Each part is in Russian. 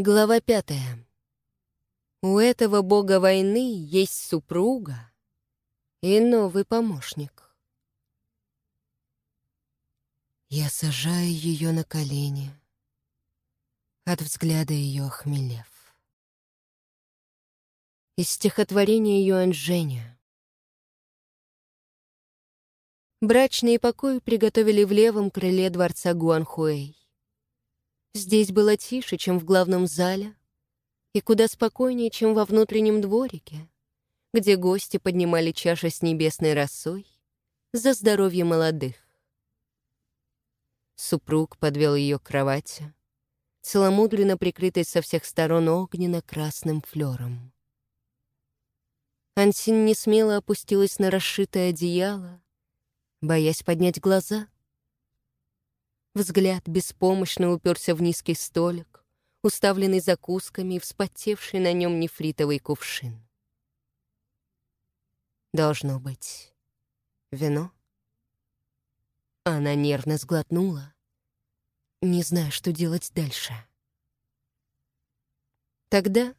Глава пятая. У этого бога войны есть супруга и новый помощник. Я сажаю ее на колени, от взгляда ее охмелев. Из стихотворения Юань Женя. Брачные покои приготовили в левом крыле дворца Гуанхуэй. Здесь было тише, чем в главном зале, и куда спокойнее, чем во внутреннем дворике, где гости поднимали чаши с небесной росой за здоровье молодых. Супруг подвел ее к кровати, целомудренно прикрытой со всех сторон огненно-красным флером. Ансин не смело опустилась на расшитое одеяло, боясь поднять глаза — Взгляд беспомощно уперся в низкий столик, уставленный закусками и вспотевший на нем нефритовый кувшин. Должно быть, вино? Она нервно сглотнула, не зная, что делать дальше. Тогда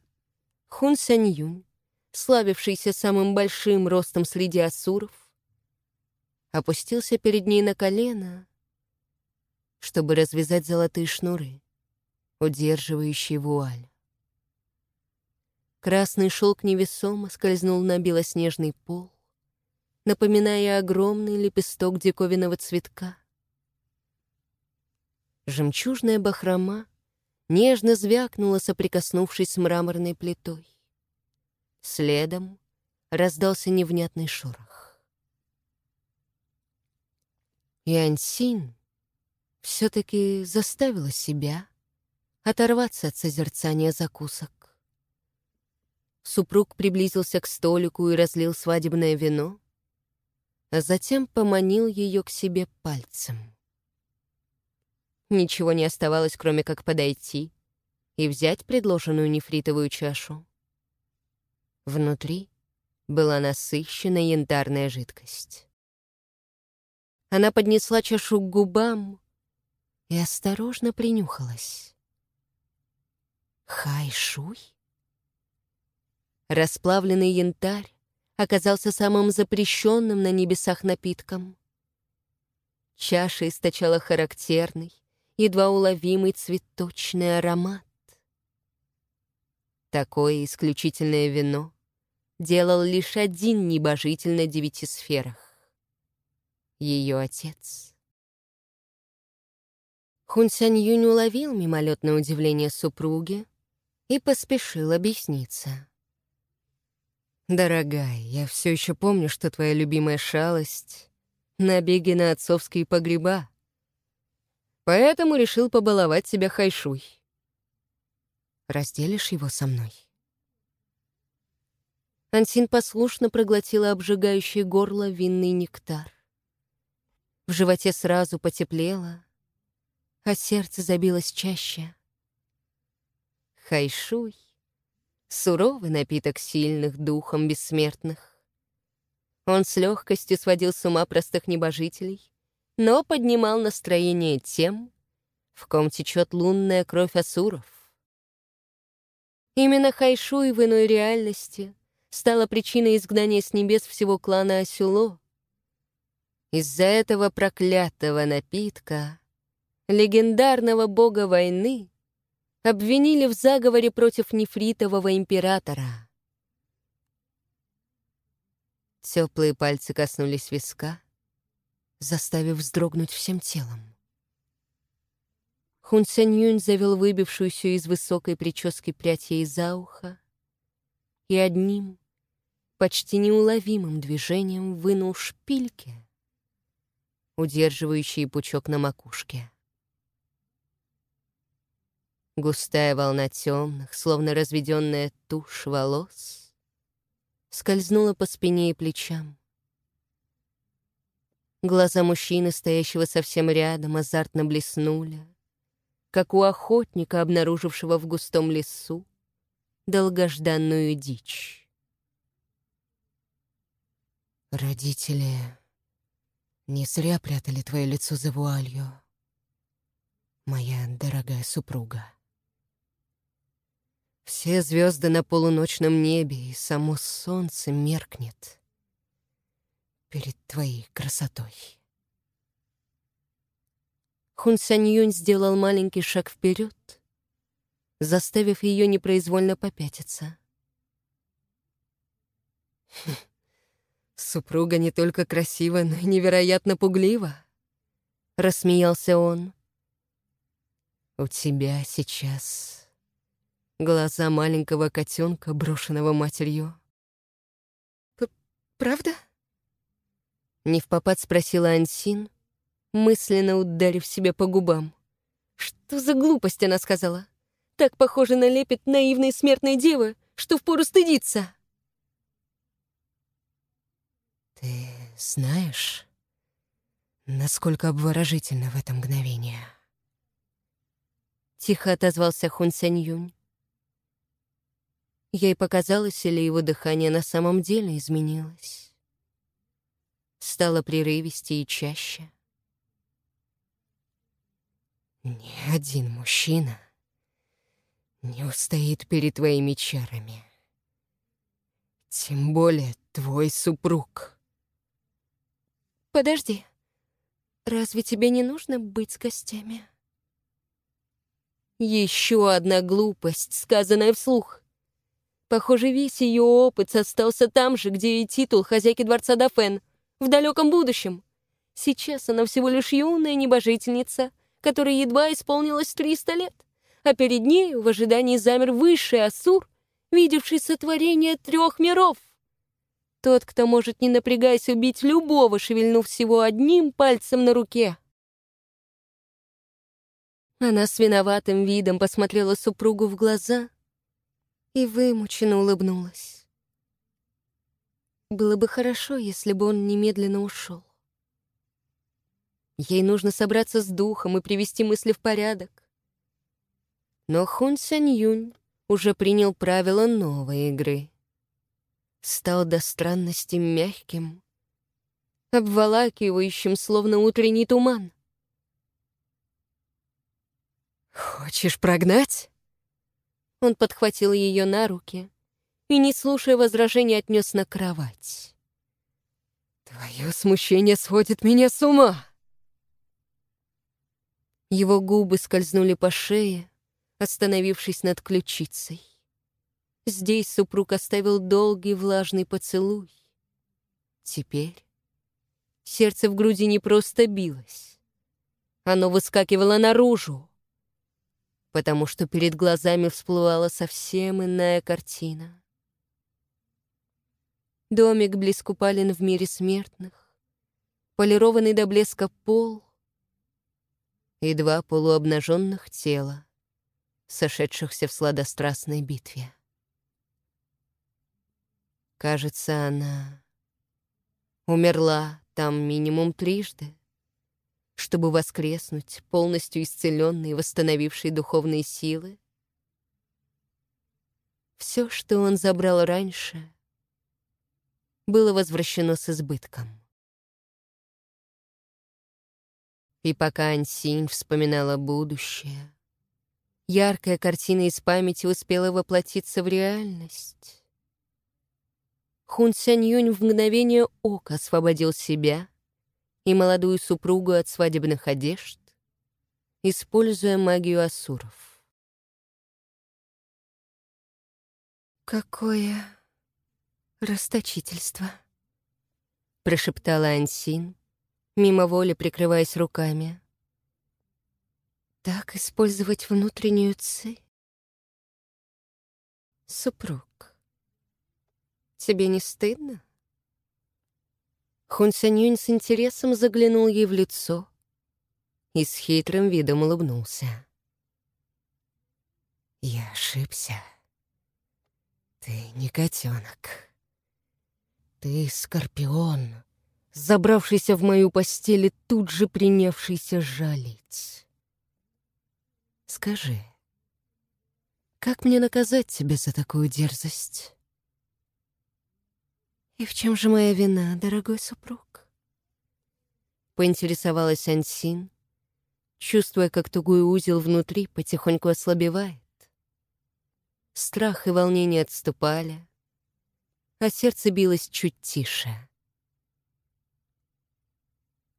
Хун Сянь Юнь, славившийся самым большим ростом среди асуров, опустился перед ней на колено чтобы развязать золотые шнуры, удерживающие вуаль. Красный шелк невесомо скользнул на белоснежный пол, напоминая огромный лепесток диковинного цветка. Жемчужная бахрома нежно звякнула, соприкоснувшись с мраморной плитой. Следом раздался невнятный шорох. Янсин все-таки заставила себя оторваться от созерцания закусок. Супруг приблизился к столику и разлил свадебное вино, а затем поманил ее к себе пальцем. Ничего не оставалось, кроме как подойти и взять предложенную нефритовую чашу. Внутри была насыщенная янтарная жидкость. Она поднесла чашу к губам, и осторожно принюхалась. Хайшуй? Расплавленный янтарь оказался самым запрещенным на небесах напитком. Чаша источала характерный, едва уловимый цветочный аромат. Такое исключительное вино делал лишь один небожитель на девяти сферах — ее отец — Хун Сянь Юнь уловил мимолетное удивление супруги и поспешил объясниться. «Дорогая, я все еще помню, что твоя любимая шалость — набеги на отцовские погреба. Поэтому решил побаловать себя хайшуй. Разделишь его со мной?» Ансин послушно проглотила обжигающий горло винный нектар. В животе сразу потеплело — а сердце забилось чаще. Хайшуй — суровый напиток сильных духом бессмертных. Он с легкостью сводил с ума простых небожителей, но поднимал настроение тем, в ком течет лунная кровь асуров. Именно Хайшуй в иной реальности стала причиной изгнания с небес всего клана Асюло. Из-за этого проклятого напитка легендарного бога войны, обвинили в заговоре против нефритового императора. Теплые пальцы коснулись виска, заставив вздрогнуть всем телом. Хун Сянь Юнь завел выбившуюся из высокой прически прядь ей за ухо и одним, почти неуловимым движением вынул шпильки, удерживающие пучок на макушке. Густая волна темных, словно разведенная тушь волос, скользнула по спине и плечам. Глаза мужчины, стоящего совсем рядом, азартно блеснули, как у охотника, обнаружившего в густом лесу долгожданную дичь. Родители не зря прятали твое лицо за вуалью, моя дорогая супруга. Все звезды на полуночном небе, и само солнце меркнет перед твоей красотой. Хун Сянь Юнь сделал маленький шаг вперед, заставив ее непроизвольно попятиться. Хм, супруга не только красива, но и невероятно пуглива, рассмеялся он. У тебя сейчас глаза маленького котенка, брошенного матерью. «Правда?» Не в попад спросила Ансин, мысленно ударив себя по губам. Что за глупость она сказала? Так похоже на лепет наивной смертной девы, что впору стыдиться. Ты знаешь, насколько обворожительно в это мгновение? Тихо отозвался Хун Сянь Юнь. Ей показалось, или его дыхание на самом деле изменилось. Стало прерывистее и чаще. Ни один мужчина не устоит перед твоими чарами. Тем более твой супруг. Подожди, разве тебе не нужно быть с гостями? Еще одна глупость, сказанная вслух. Похоже, весь ее опыт остался там же, где и титул хозяйки дворца Дафен, в далеком будущем. Сейчас она всего лишь юная небожительница, которой едва исполнилось 300 лет, а перед нею в ожидании замер высший Асур, видевший сотворение трех миров. Тот, кто может, не напрягаясь, убить любого, шевельнув всего одним пальцем на руке. Она с виноватым видом посмотрела супругу в глаза и вымученно улыбнулась. Было бы хорошо, если бы он немедленно ушел. Ей нужно собраться с духом и привести мысли в порядок. Но Хун Сянь Юнь уже принял правила новой игры. Стал до странности мягким, обволакивающим, словно утренний туман. «Хочешь прогнать?» Он подхватил ее на руки и, не слушая возражений, отнес на кровать. «Твое смущение сводит меня с ума!» Его губы скользнули по шее, остановившись над ключицей. Здесь супруг оставил долгий влажный поцелуй. Теперь сердце в груди не просто билось. Оно выскакивало наружу потому что перед глазами всплывала совсем иная картина. Домик близ в мире смертных, полированный до блеска пол и два полуобнаженных тела, сошедшихся в сладострастной битве. Кажется, она умерла там минимум трижды чтобы воскреснуть, полностью исцеленный и восстановивший духовные силы. Все, что он забрал раньше, было возвращено с избытком. И пока Ансинь вспоминала будущее, яркая картина из памяти успела воплотиться в реальность. Хун Сянь Юнь в мгновение ока освободил себя и молодую супругу от свадебных одежд, используя магию асуров. «Какое расточительство!» — прошептала Ансин, мимо воли прикрываясь руками. «Так использовать внутреннюю ци?» «Супруг, тебе не стыдно?» Хун Сянюнь с интересом заглянул ей в лицо и с хитрым видом улыбнулся. «Я ошибся. Ты не котенок. Ты скорпион, забравшийся в мою постель и тут же принявшийся жалить. Скажи, как мне наказать тебя за такую дерзость?» «И в чем же моя вина, дорогой супруг?» Поинтересовалась Ансин, чувствуя, как тугой узел внутри потихоньку ослабевает. страх и волнение отступали, а сердце билось чуть тише.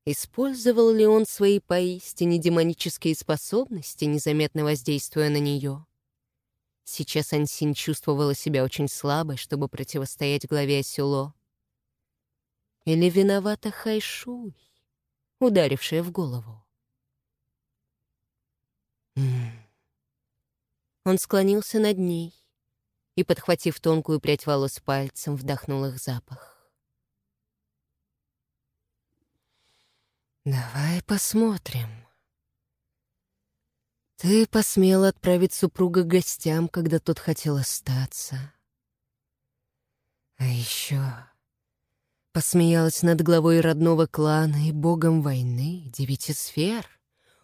Использовал ли он свои поистине демонические способности, незаметно воздействуя на нее? Сейчас Ансин чувствовала себя очень слабой, чтобы противостоять главе Асюло. Или виновата Хайшуй, ударившая в голову? Он склонился над ней и, подхватив тонкую прядь волос пальцем, вдохнул их запах. «Давай посмотрим. Ты посмел отправить супруга к гостям, когда тот хотел остаться. А еще посмеялась над главой родного клана и богом войны, девяти сфер,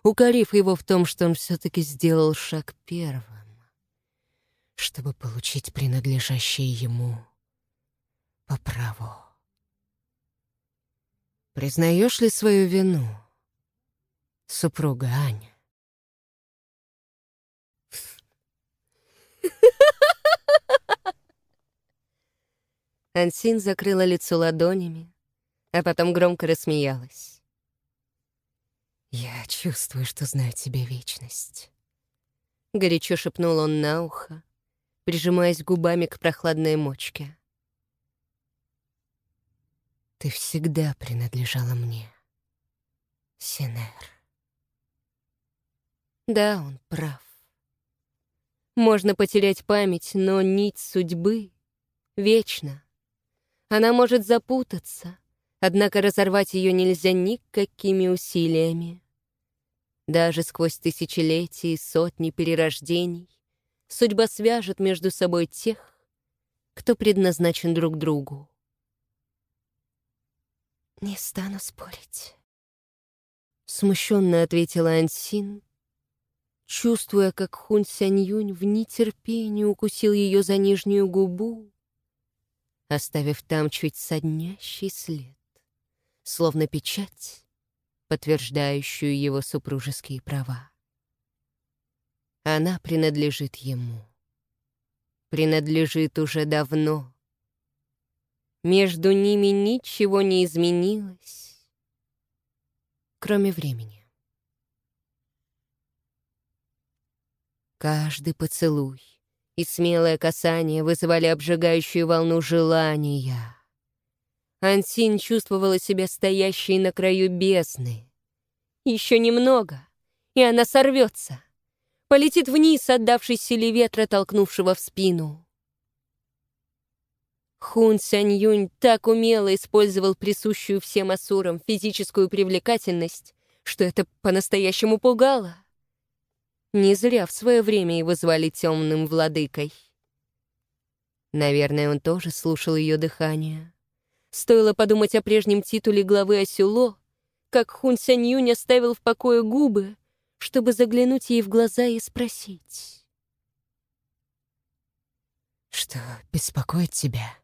укорив его в том, что он все-таки сделал шаг первым, чтобы получить принадлежащее ему по праву. Признаешь ли свою вину, супруга Аня? Ансин закрыла лицо ладонями, а потом громко рассмеялась. «Я чувствую, что знаю тебе вечность», — горячо шепнул он на ухо, прижимаясь губами к прохладной мочке. «Ты всегда принадлежала мне, Синер». Да, он прав. Можно потерять память, но нить судьбы вечна. Она может запутаться, однако разорвать ее нельзя никакими усилиями. Даже сквозь тысячелетия и сотни перерождений судьба свяжет между собой тех, кто предназначен друг другу. «Не стану спорить», — смущенно ответила Ансин, чувствуя, как Хун Сянь Юнь в нетерпении укусил ее за нижнюю губу оставив там чуть соднящий след, словно печать, подтверждающую его супружеские права. Она принадлежит ему. Принадлежит уже давно. Между ними ничего не изменилось, кроме времени. Каждый поцелуй, и смелое касание вызывали обжигающую волну желания. Ансин чувствовала себя стоящей на краю бездны. Еще немного, и она сорвется. Полетит вниз, отдавшись силе ветра, толкнувшего в спину. Хун Сянь Юнь так умело использовал присущую всем асурам физическую привлекательность, что это по-настоящему пугало. Не зря в свое время его звали темным владыкой. Наверное, он тоже слушал ее дыхание. Стоило подумать о прежнем титуле главы Асюло, как Хун Сянь Юнь оставил в покое губы, чтобы заглянуть ей в глаза и спросить. «Что беспокоит тебя?»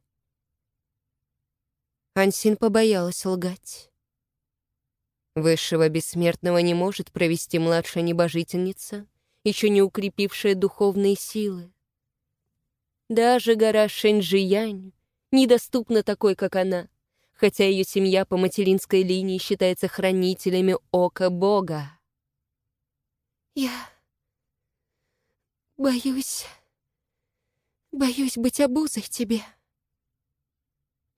Ансин побоялась лгать. Высшего бессмертного не может провести младшая небожительница, еще не укрепившая духовные силы. Даже гора Шэньчжиянь недоступна такой, как она, хотя ее семья по материнской линии считается хранителями Ока Бога. Я боюсь, боюсь быть обузой тебе.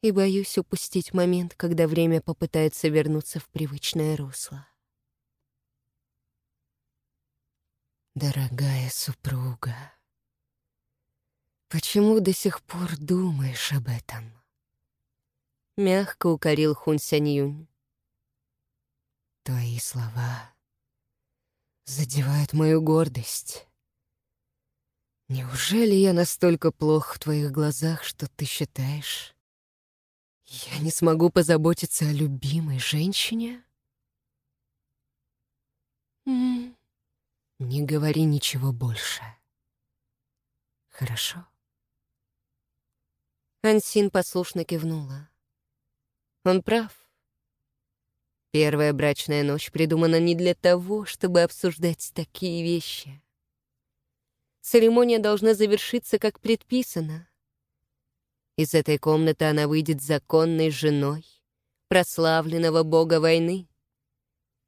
И боюсь упустить момент, когда время попытается вернуться в привычное русло. Дорогая супруга, почему до сих пор думаешь об этом? Мягко укорил Хун Сянь Юнь. Твои слова задевают мою гордость. Неужели я настолько плох в твоих глазах, что ты считаешь, я не смогу позаботиться о любимой женщине? Mm. Не говори ничего больше. Хорошо? Ансин послушно кивнула. Он прав. Первая брачная ночь придумана не для того, чтобы обсуждать такие вещи. Церемония должна завершиться, как предписано. Из этой комнаты она выйдет законной женой прославленного бога войны,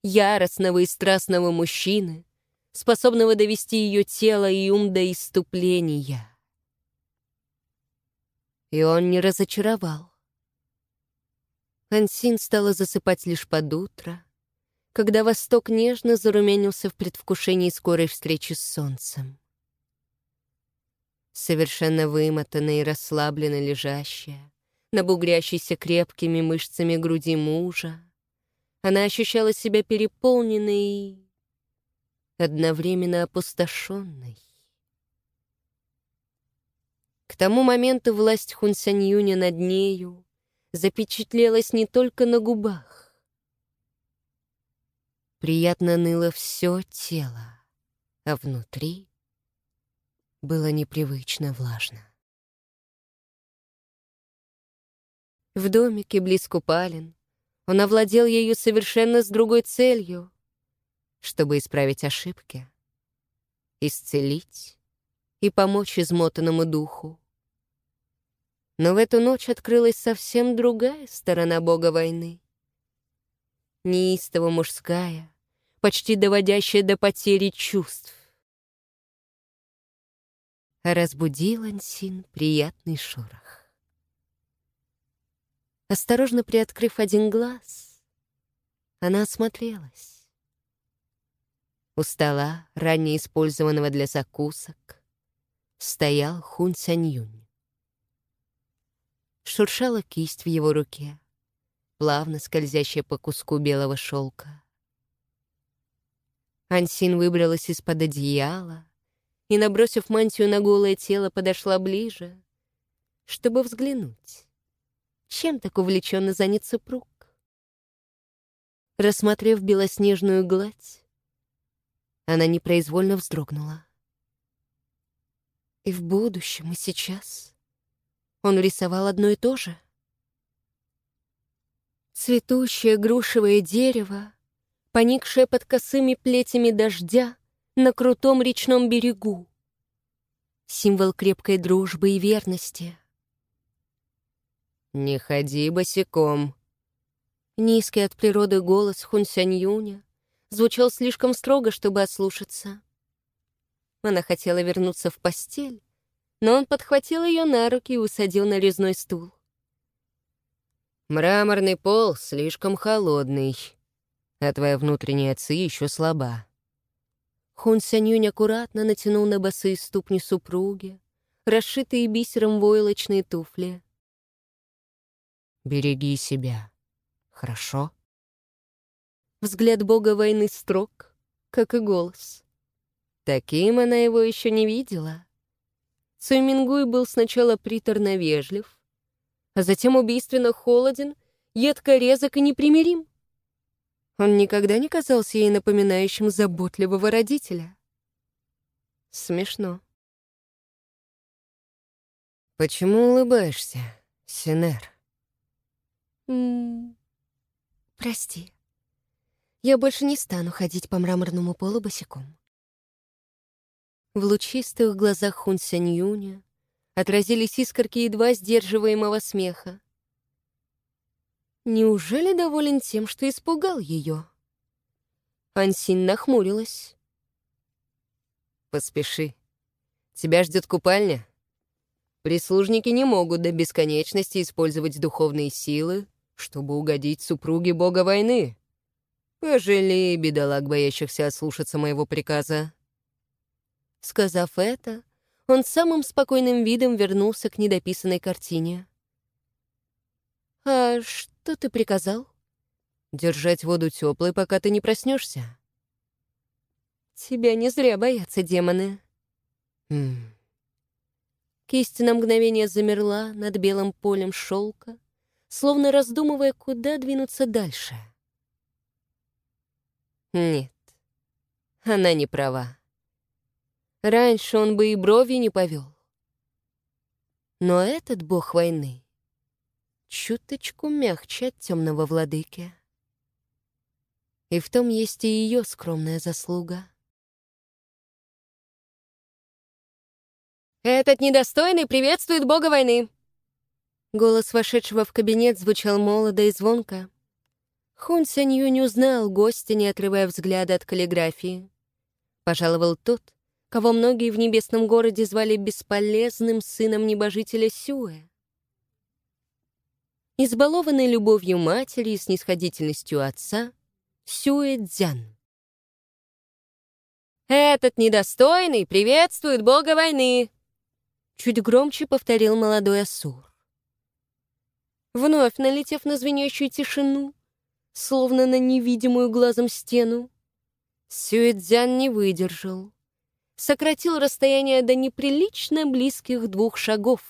яростного и страстного мужчины, способного довести ее тело и ум до иступления. И он не разочаровал. Ансин стала засыпать лишь под утро, когда восток нежно зарумянился в предвкушении скорой встречи с солнцем. Совершенно вымотанная и расслабленно лежащая, набугрящейся крепкими мышцами груди мужа, она ощущала себя переполненной одновременно опустошенной. К тому моменту власть Хунсяньюня над нею запечатлелась не только на губах. Приятно ныло все тело, а внутри было непривычно влажно. В домике близ купалин он овладел ею совершенно с другой целью, чтобы исправить ошибки, исцелить и помочь измотанному духу. Но в эту ночь открылась совсем другая сторона бога войны. Неистово мужская, почти доводящая до потери чувств. Разбудил Ансин приятный шорох. Осторожно приоткрыв один глаз, она осмотрелась. У стола, ранее использованного для закусок, стоял Хун Сянь-Юнь шуршала кисть в его руке, плавно скользящая по куску белого шелка. Ансин выбралась из-под одеяла и, набросив мантию на голое тело, подошла ближе, чтобы взглянуть, чем так увлеченно занят супруг. Рассмотрев белоснежную гладь, она непроизвольно вздрогнула. И в будущем, и сейчас он рисовал одно и то же. Цветущее грушевое дерево, поникшее под косыми плетями дождя на крутом речном берегу. Символ крепкой дружбы и верности. «Не ходи босиком». Низкий от природы голос Хунсянь Юня звучал слишком строго, чтобы ослушаться. Она хотела вернуться в постель, но он подхватил ее на руки и усадил на резной стул. «Мраморный пол слишком холодный, а твоя внутренняя ци еще слаба». Хун Сянюнь аккуратно натянул на босые ступни супруги, расшитые бисером войлочные туфли. «Береги себя, хорошо?» Взгляд бога войны строг, как и голос. Таким она его еще не видела. Цуймингуй был сначала приторно вежлив, а затем убийственно холоден, едко резок и непримирим. Он никогда не казался ей напоминающим заботливого родителя. Смешно. «Почему улыбаешься, Синер?» «Прости. Я больше не стану ходить по мраморному полу босиком. В лучистых глазах Хун Сянь Юня отразились искорки едва сдерживаемого смеха. Неужели доволен тем, что испугал ее? Ансин нахмурилась. «Поспеши. Тебя ждет купальня. Прислужники не могут до бесконечности использовать духовные силы, чтобы угодить супруге бога войны. Пожалей, бедолаг, боящихся ослушаться моего приказа». Сказав это, он самым спокойным видом вернулся к недописанной картине. «А что ты приказал?» «Держать воду теплой, пока ты не проснешься». «Тебя не зря боятся демоны». М Кисть на мгновение замерла над белым полем шелка, словно раздумывая, куда двинуться дальше. Нет, она не права. Раньше он бы и брови не повел. Но этот бог войны чуточку мягче от темного владыки. И в том есть и ее скромная заслуга. «Этот недостойный приветствует бога войны!» Голос вошедшего в кабинет звучал молодо и звонко. Хун Сянью не узнал гостя, не отрывая взгляда от каллиграфии. Пожаловал тот, кого многие в небесном городе звали бесполезным сыном небожителя Сюэ. Избалованный любовью матери и снисходительностью отца, Сюэ Дзян. «Этот недостойный приветствует бога войны!» Чуть громче повторил молодой Асур. Вновь налетев на звенящую тишину, словно на невидимую глазом стену, Сюэцзян не выдержал. Сократил расстояние до неприлично близких двух шагов.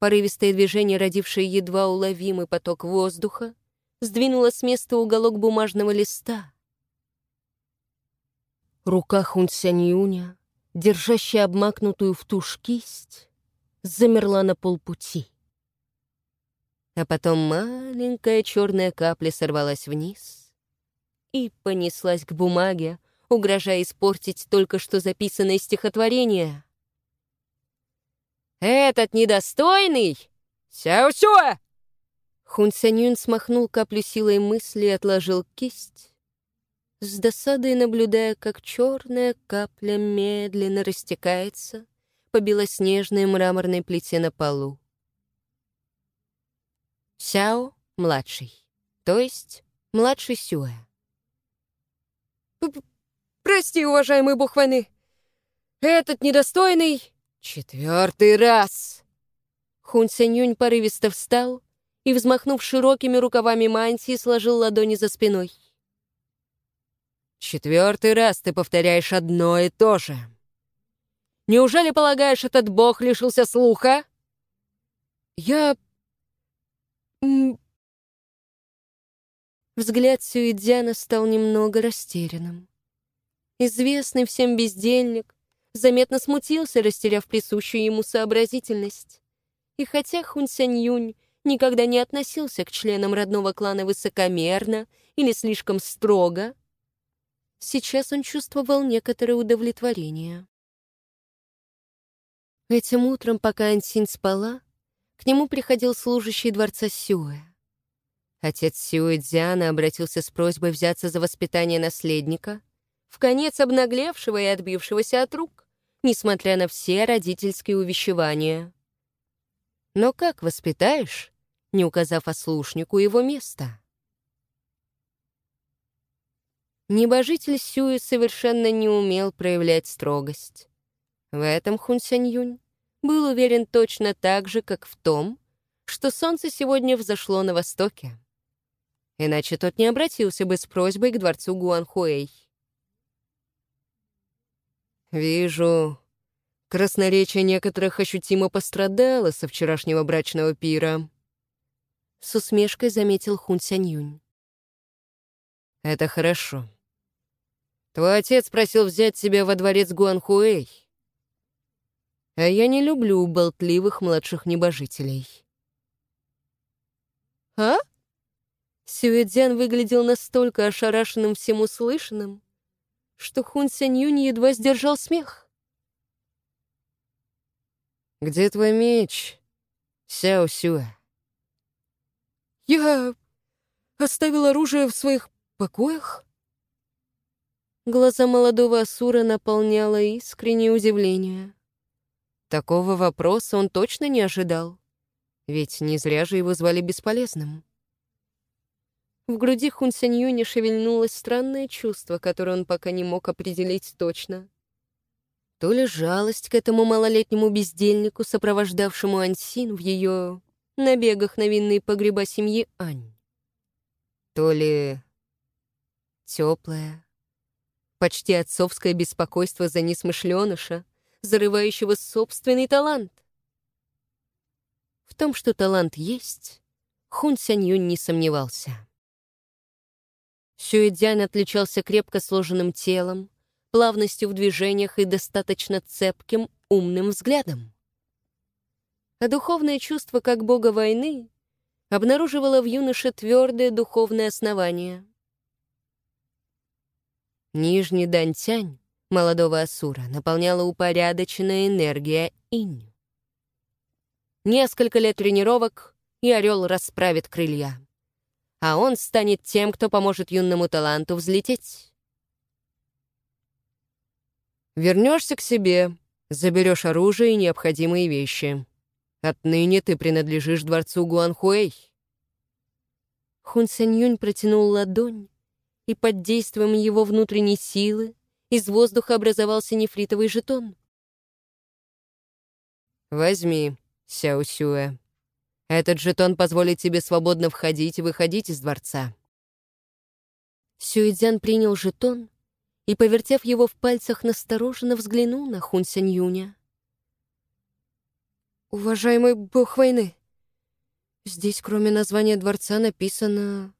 Порывистое движение, родившее едва уловимый поток воздуха, сдвинуло с места уголок бумажного листа. Рука Хун Юня, держащая обмакнутую в тушь кисть, замерла на полпути. А потом маленькая черная капля сорвалась вниз, и понеслась к бумаге, угрожая испортить только что записанное стихотворение. «Этот недостойный! Сяо-сюэ!» Хун Сянюн смахнул каплю силой мысли и отложил кисть, с досадой наблюдая, как черная капля медленно растекается по белоснежной мраморной плите на полу. Сяо — младший, то есть младший Сюэ. Прости, уважаемый бог войны. Этот недостойный... Четвертый раз. Хун Сянюнь порывисто встал и, взмахнув широкими рукавами мантии, сложил ладони за спиной. Четвертый раз ты повторяешь одно и то же. Неужели, полагаешь, этот бог лишился слуха? Я... Взгляд Сюидзяна стал немного растерянным. Известный всем бездельник заметно смутился, растеряв присущую ему сообразительность. И хотя Хун Сянь Юнь никогда не относился к членам родного клана высокомерно или слишком строго, сейчас он чувствовал некоторое удовлетворение. Этим утром, пока Ансин спала, к нему приходил служащий дворца Сюэ. Отец Сюэцзяна обратился с просьбой взяться за воспитание наследника, в конец обнаглевшего и отбившегося от рук, несмотря на все родительские увещевания. Но как воспитаешь, не указав ослушнику его место? Небожитель Сюэ совершенно не умел проявлять строгость. В этом Хун Сянь Юнь был уверен точно так же, как в том, что солнце сегодня взошло на востоке иначе тот не обратился бы с просьбой к дворцу Гуанхуэй. «Вижу, красноречие некоторых ощутимо пострадало со вчерашнего брачного пира», — с усмешкой заметил Хун Сянь «Это хорошо. Твой отец просил взять тебя во дворец Гуанхуэй, а я не люблю болтливых младших небожителей». «А?» Сюэдзян выглядел настолько ошарашенным всем услышанным, что Хун Сянь едва сдержал смех. «Где твой меч, Сяо Сюэ?» «Я оставил оружие в своих покоях?» Глаза молодого Асура наполняло искреннее удивление. Такого вопроса он точно не ожидал, ведь не зря же его звали бесполезным. В груди Хун Сяньюня шевельнулось странное чувство, которое он пока не мог определить точно. То ли жалость к этому малолетнему бездельнику, сопровождавшему Ансин в ее набегах на винные погреба семьи Ань. То ли теплое, почти отцовское беспокойство за несмышленыша, зарывающего собственный талант. В том, что талант есть, Хун Сяньюнь не сомневался. Сюэдзянь отличался крепко сложенным телом, плавностью в движениях и достаточно цепким, умным взглядом. А духовное чувство как бога войны обнаруживало в юноше твердое духовное основание. Нижний Дантянь молодого Асура наполняла упорядоченная энергия инь. Несколько лет тренировок, и орел расправит крылья. А он станет тем, кто поможет юному таланту взлететь. Вернешься к себе, заберешь оружие и необходимые вещи. Отныне ты принадлежишь дворцу Гуанхуэй. Хун Сянь Юнь протянул ладонь, и под действием его внутренней силы из воздуха образовался нефритовый жетон. «Возьми, Сяо Сюэ. Этот жетон позволит тебе свободно входить и выходить из дворца». Сюэцзян принял жетон и, повертев его в пальцах, настороженно взглянул на Хун Сянь Юня. «Уважаемый бог войны, здесь кроме названия дворца написано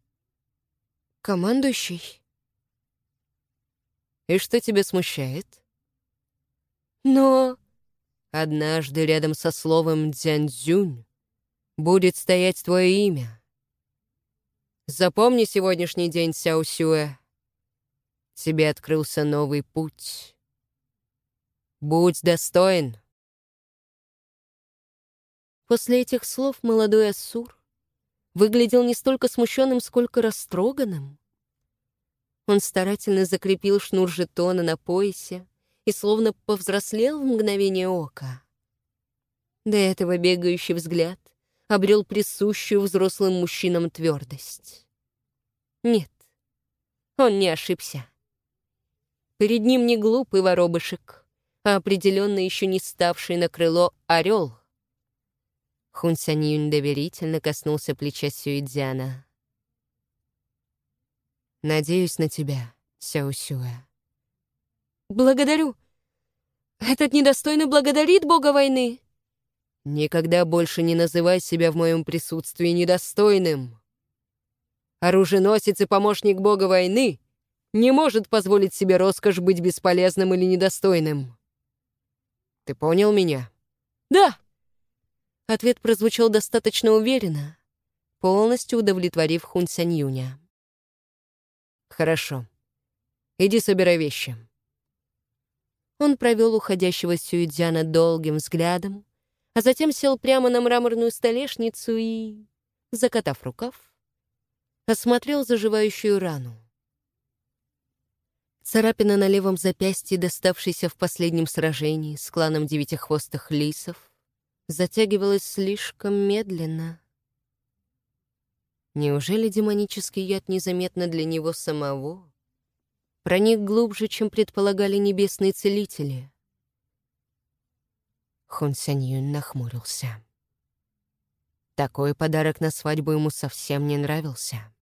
«Командующий». И что тебя смущает? Но... Однажды рядом со словом «дзяньцзюнь» будет стоять твое имя. Запомни сегодняшний день, Сяо Сюэ. Тебе открылся новый путь. Будь достоин. После этих слов молодой Ассур выглядел не столько смущенным, сколько растроганным. Он старательно закрепил шнур жетона на поясе и словно повзрослел в мгновение ока. До этого бегающий взгляд обрел присущую взрослым мужчинам твердость. Нет, он не ошибся. Перед ним не глупый воробышек, а определенно еще не ставший на крыло орел. Хун Сянь доверительно коснулся плеча Сюидзяна. «Надеюсь на тебя, Сяо Сюэ». «Благодарю. Этот недостойный благодарит бога войны». «Никогда больше не называй себя в моем присутствии недостойным. Оруженосец и помощник бога войны не может позволить себе роскошь быть бесполезным или недостойным. Ты понял меня?» «Да!» Ответ прозвучал достаточно уверенно, полностью удовлетворив Хун Сянь Юня. «Хорошо. Иди собирай вещи». Он провел уходящего Сюидзяна долгим взглядом, а затем сел прямо на мраморную столешницу и, закатав рукав, осмотрел заживающую рану. Царапина на левом запястье, доставшейся в последнем сражении с кланом девятихвостых лисов, затягивалась слишком медленно. Неужели демонический яд незаметно для него самого проник глубже, чем предполагали небесные целители? Хун Сянь нахмурился. Такой подарок на свадьбу ему совсем не нравился.